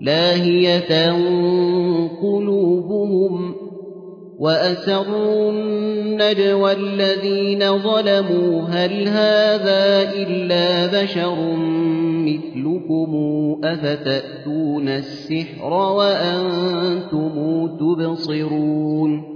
لاهية قلوبهم وأسروا النجوى الذين ظلموا. هل هذا إلا بشر مثلكم؟ أفتأتون السحر وأنتم تبصرون؟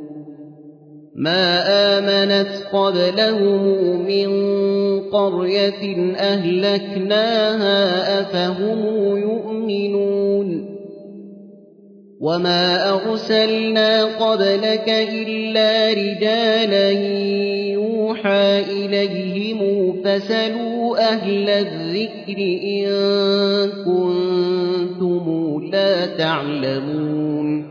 ما آمنت قبلهم من قرية أهلكناها أفهم يؤمنون وما أرسلنا قبلك إلا رجالا يوحى إليهم فسلوا أهل الذكر إن كنتم لا تعلمون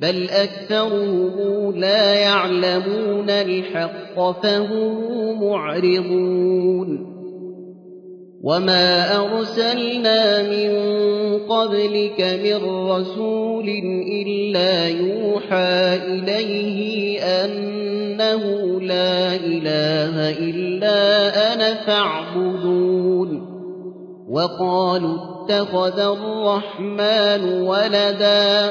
بل أكثرهم لا يعلمون الحق فهم معرضون وما أرسلنا من قبلك من رسول إلا يوحى إليه أنه لا إله إلا أنا فاعبدون وقالوا اتخذ الرحمن ولدا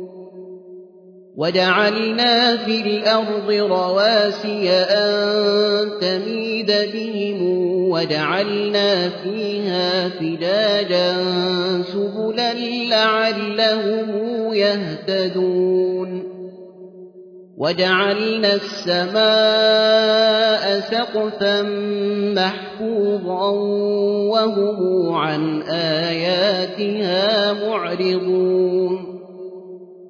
وجعلنا في الأرض رواسي أن تميد بهم وجعلنا فيها فجاجا سبلا لعلهم يهتدون. وجعلنا السماء سقفا محفوظا وهم عن آياتها معرضون.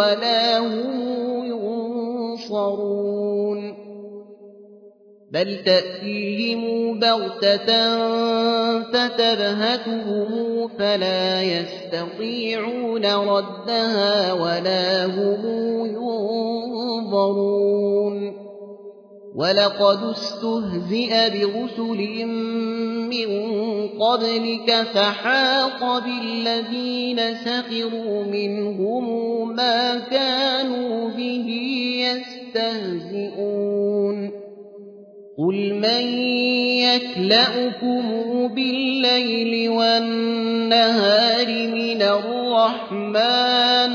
ولا هم ينصرون بل تأتيهم بغتة فتبهتهم فلا يستطيعون ردها ولا هم ينظرون ولقد استهزئ برسل من قبلك فحاق بالذين سخروا منهم ما كانوا به يستهزئون قل من يكلأكم بالليل والنهار من الرحمن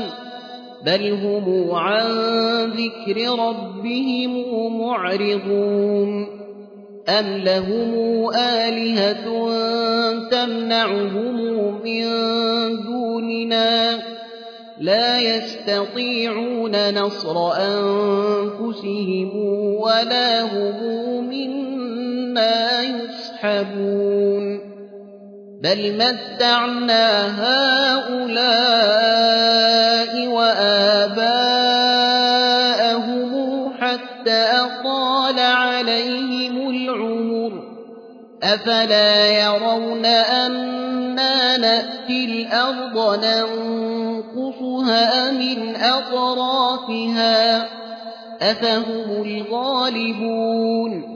بل هم عن ذكر ربهم معرضون أَمْ لَهُمْ آلِهَةٌ تَمْنَعُهُم مِّن دُونِنَا ۚ لَا يَسْتَطِيعُونَ نَصْرَ أَنفُسِهِمْ وَلَا هُم مِّنَّا يُصْحَبُونَ بَلْ مَتَّعْنَا هَٰؤُلَاءِ وَآبَاءَهُمْ حَتَّىٰ طَالَ عَلَيْهِمُ الْعُمُرُ ۗ أَفَلَا يَرَوْنَ أَنَّا نَأْتِي الْأَرْضَ نَنقُصُهَا مِنْ أَطْرَافِهَا ۚ أَفَهُمُ الْغَالِبُونَ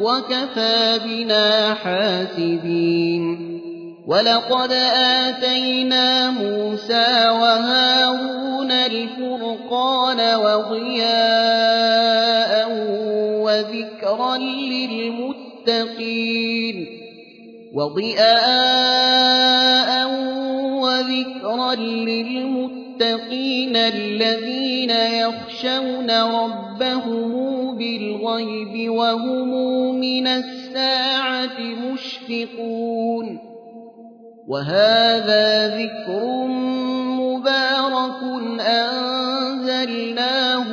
وَكَفَىٰ بِنَا حَاسِبِينَ وَلَقَدْ آتَيْنَا مُوسَىٰ وَهَارُونَ الْفُرْقَانَ وَضِيَاءً وَذِكْرًا لِّلْمُتَّقِينَ وَضِيَاءً وَذِكْرًا لِّلْمُتَّقِينَ الَّذِينَ يَخْشَوْنَ رَبَّهُم بِالْغَيْبِ وَهُم مِّنَ السَّاعَةِ مُشْفِقُونَ وَهَٰذَا ذِكْرٌ مُّبَارَكٌ أَنزَلْنَاهُ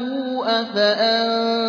أَفَأَنتُمْ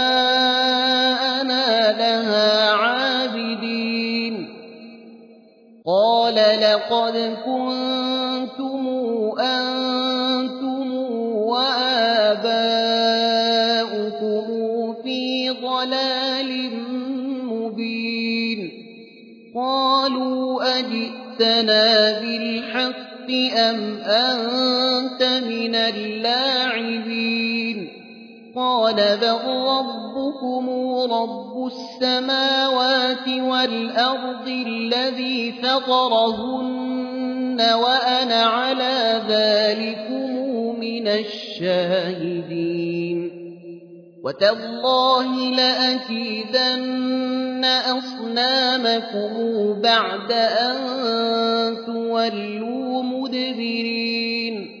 كُنتُمْ أَنتُمْ وَآبَاؤُكُمْ فِي ضَلَالٍ مُّبِينٍ. قَالُوا أَجِئْتَنَا بِالْحَقِّ أَمْ أَنتَ مِنَ اللاعبين؟ قَالَ بَل رَّبُّكُمْ رَبُّ السَّمَاوَاتِ وَالْأَرْضِ الَّذِي فَطَرَهُنَّ وَأَنَا عَلَىٰ ذَٰلِكُم مِّنَ الشَّاهِدِينَ وَتَاللَّهِ لَأَكِيدَنَّ أَصْنَامَكُمْ بَعْدَ أَن تُوَلُّوا مُدْبِرِينَ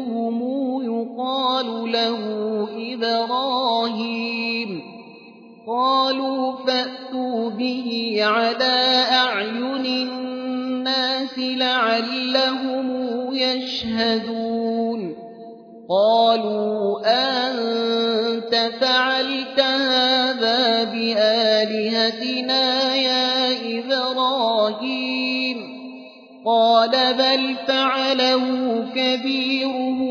يُقَالُ لَهُ إِبْرَاهِيمُ. قَالُوا فَأْتُوا بِهِ عَلَىٰ أَعْيُنِ النَّاسِ لَعَلَّهُمْ يَشْهَدُونَ. قَالُوا أَأَنتَ فَعَلْتَ هَٰذَا بِآلِهَتِنَا يَا إِبْرَاهِيمُ؟ قَالَ بَلْ فَعَلَهُ كَبِيرُهُمْ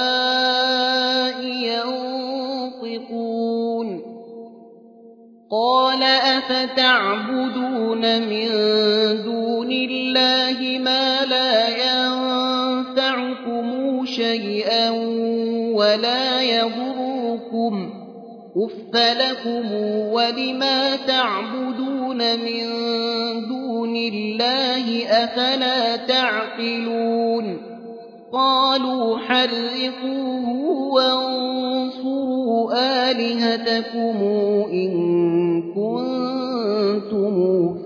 أفتعبدون من دون الله ما لا ينفعكم شيئا ولا يضركم أف لكم ولما تعبدون من دون الله أفلا تعقلون قالوا حرقوه وانصروا آلهتكم إن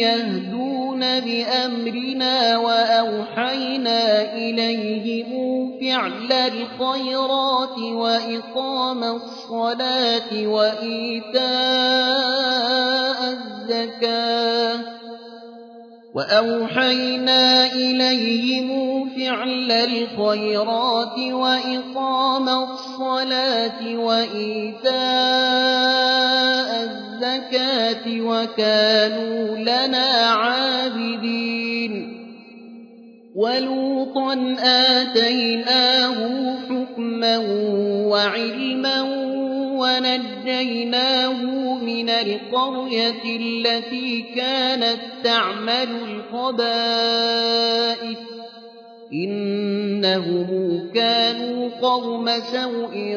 يهدون بأمرنا وأوحينا إليهم فعل الخيرات وإقام الصلاة وإيتاء الزكاة وأوحينا إليهم فعل الخيرات وإقام الصلاة وإيتاء الزكاة وكانوا لنا عابدين ولوطا آتيناه حكما وعلما ونجيناه من القرية التي كانت تعمل الخبائث إنهم كانوا قوم سوء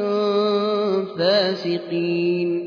فاسقين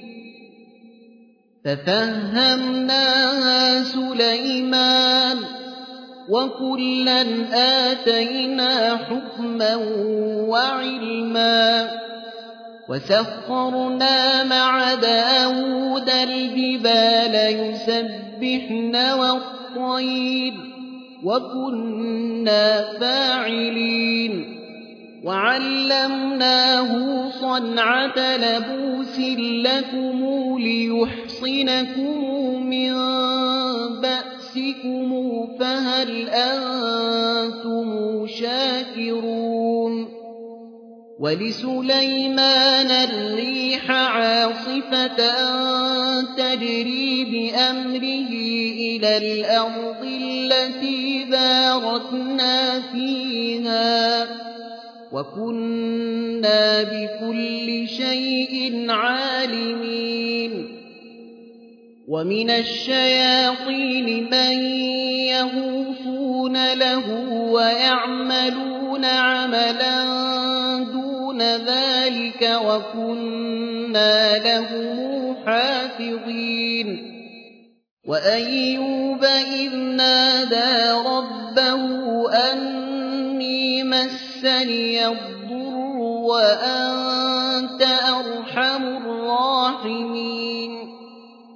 ففهمناها سليمان وكلا آتينا حكما وعلما وسخرنا مع داود الجبال يسبحن والطير وكنا فاعلين وعلمناه صنعة لبوس لكم ليحصنكم من بأسكم فهل أنتم شاكرون ولسليمان الريح عاصفة تجري بأمره إلى الأرض التي باركنا فيها وكنا بكل شيء عالمين ومن الشياطين من يهوفون له ويعملون عملا دون ذلك وكنا كنا له حافظين وأيوب إذ نادى ربه أني مسني الضر وأنت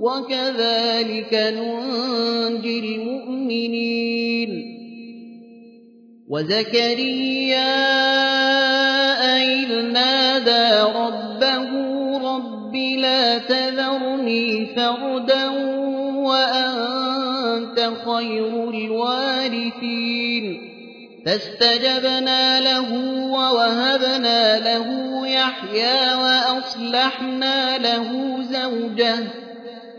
وكذلك ننجي المؤمنين. وزكريا إذ نادى ربه رب لا تذرني فردا وأنت خير الوارثين. فاستجبنا له ووهبنا له يحيى وأصلحنا له زوجه.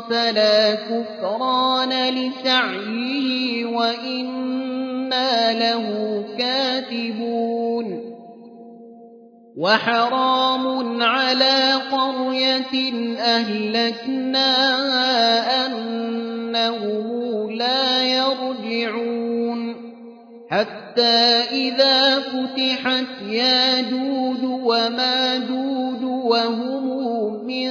فلا كفران لسعيه وإنا له كاتبون. وحرام على قرية أهلكناها أنهم لا يرجعون. حتى إذا فتحت ياجوج وماجوج وهم من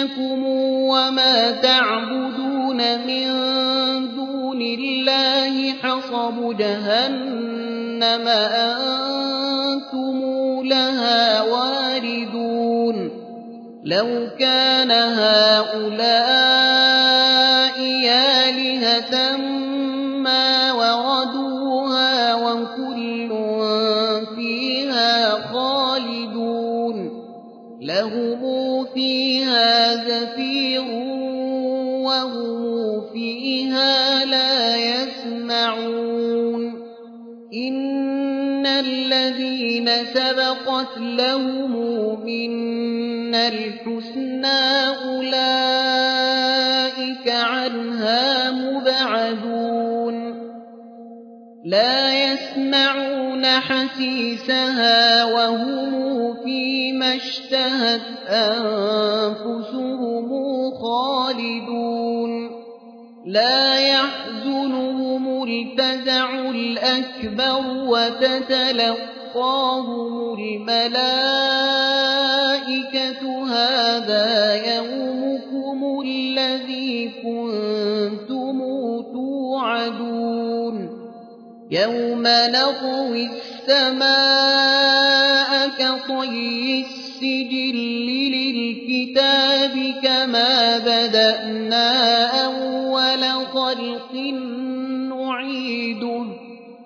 إنكم وما تعبدون من دون الله حصب جهنم أنتم لها واردون لو كان هؤلاء آلهة ما وردوها سبقت لهم منا الحسنى أولئك عنها مبعدون. لا يسمعون حسيسها وهم فيما اشتهت أنفسهم خالدون. لا يحزنهم الفزع الأكبر وتتلقاهم الملائكة هذا يومكم الذي كنتم توعدون يوم نطوي السماء كطي السجل للكتاب كما بدأنا أول خلق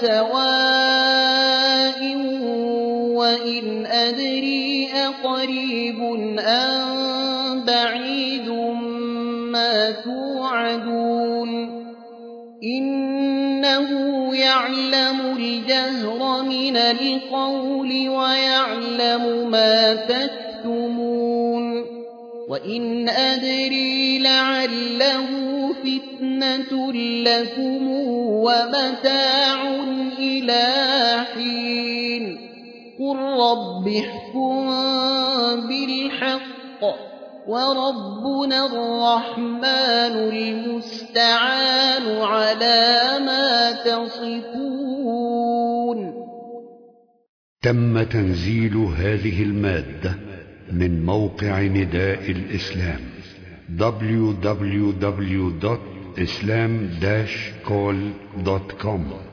سواء وإن أدري أقريب أم بعيد ما توعدون إنه يعلم الجهر من القول ويعلم ما تكتمون وإن أدري لعله فتنة لكم ومتاع إلى حين قل رب احكم بالحق وربنا الرحمن المستعان على ما تصفون تم تنزيل هذه المادة من موقع نداء الإسلام www.islam-call.com